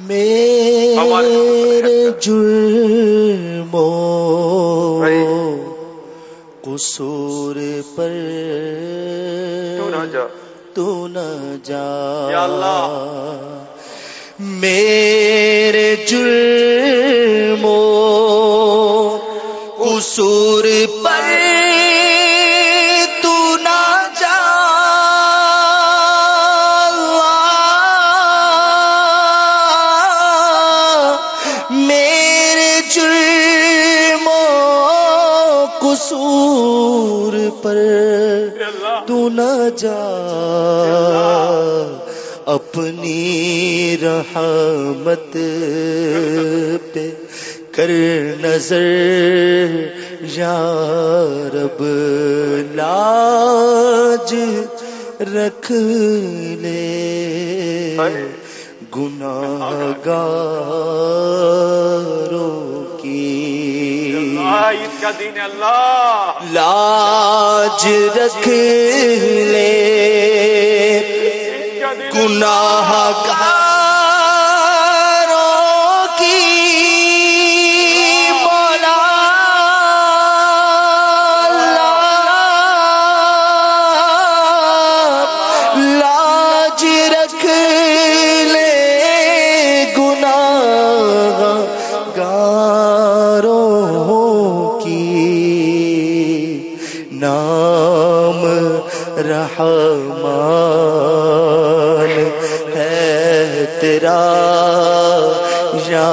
میرے جرموں قصور پر تو نہ جا۔ میرے جرموں قصور پر قصور پر تو نہ جا اپنی رحمت پہ کر نظر یا رب لاج رکھ لے۔ گناہ گاروں عید کا دین اللہ۔ لاج رکھ لے۔ عید کا نام رحمان ہے تیرا یا